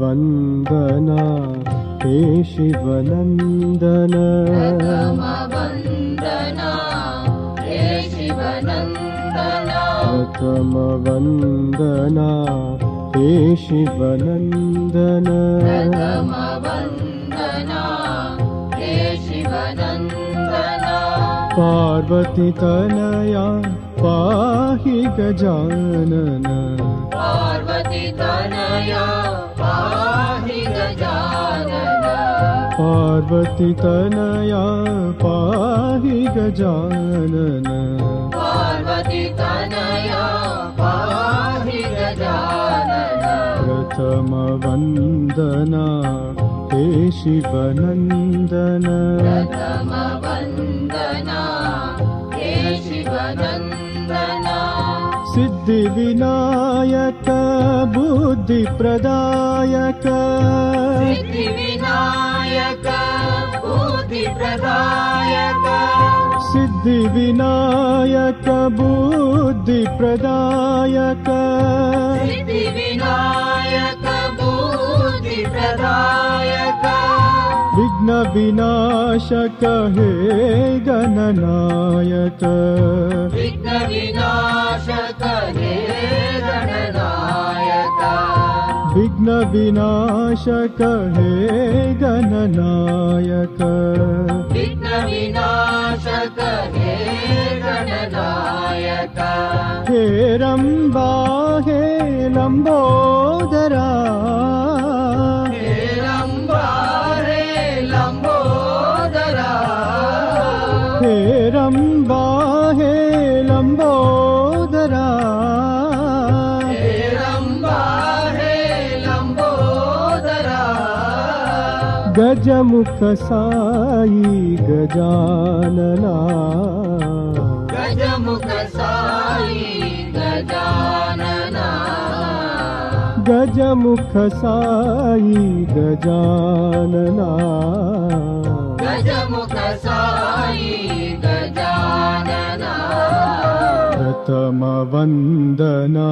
वन्दना हे शिवनन्दन। वन्दना हे शिवनन्दना। प्रथम वन्दना हे शिवनन्दन। वन्दना हे शिवनन्दना। पार्वती तनया पाहि गजानन तनया पाहि गजानन पार्वती तनया पाहि गजानन पार्वती तनया पाहि गजानन प्रथम वन्दना हे शिवनन्दन। प्रथम वन्दना हे शिवनन्दना सिद्धिविनायक बुद्धिप्रदायक। सिद्धिविनायक बुद्धिप्रदायक। सिद्धिविनायक बुद्धिप्रदायक। सिद्धिविनायक बुद्धिप्रदायक विघ्नविनाशक हे गणनायक। विघ्नविनाशक हे गणनायक। विघ्नविनाशक हे गणनायक। विघ्नविनाशक हे गणनायक। हे रम्बा हे लम्बोदरा लम्बोदरा हे रम्बा हे लम्बोदरा। हे रम्बा हे लम्बोदरा। गजमुख साई गजानना। गजमुख साई गजानना गजमुख साई गजानना। गजमुख साई गजानना। प्रथम वन्दना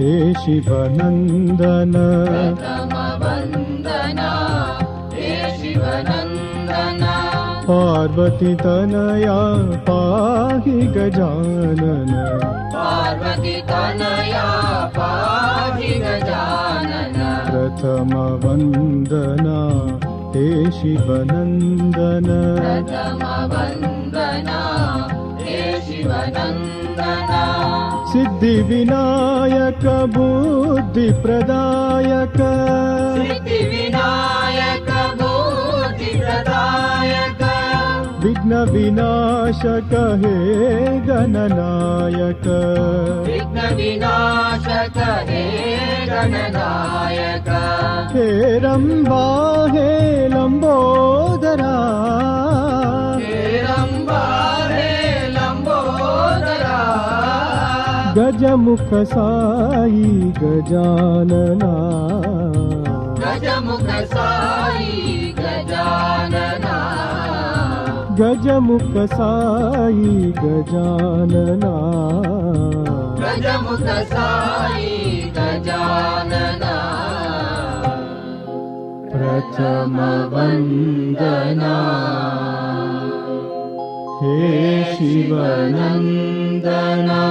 हे शिवनन्दन। प्रथम वन्दना हे शिवनन्दना। पार्वती तनया पाहि गजानन। पार्वती तनया पाहि गजानन प्रथम वन्दना हे शिवनन्दन। प्रथम वन्दना हे शिवनन्दना। सिद्धिविनायक बुद्धिप्रदायक विघ्नविनाशक हे गणनायक। विघ्नविनाशक हे गणनायक। हे रम्बा हे लम्बोदरा। हे रम्बा हे लम्बोदरा। गजमुख साई गजानना। गजमुख साई गजमुख साई गजानना। गजमुख साई गजानना। प्रथम वन्दना। हे शिवनन्दना